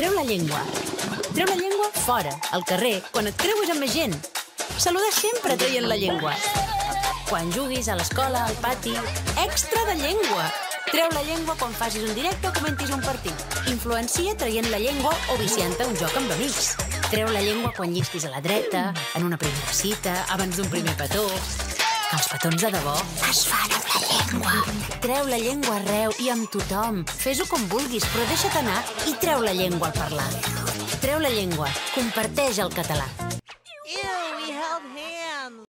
Treu la llengua. Treu la llengua fora, al carrer, quan et creues amb més gent. Saludar sempre traient la llengua. Quan juguis a l'escola, al pati... Extra de llengua! Treu la llengua quan facis un directe o comentis un partit. Influencia traient la llengua o viciant-te un joc amb amics. Treu la llengua quan llisquis a la dreta, en una primera cita, abans d'un primer petó. Els petons de debò es fan amb la llengua. Treu la llengua arreu i amb tothom. Fes-ho com vulguis, però deixa't anar i treu la llengua al parlar. Treu la llengua. Comparteix el català.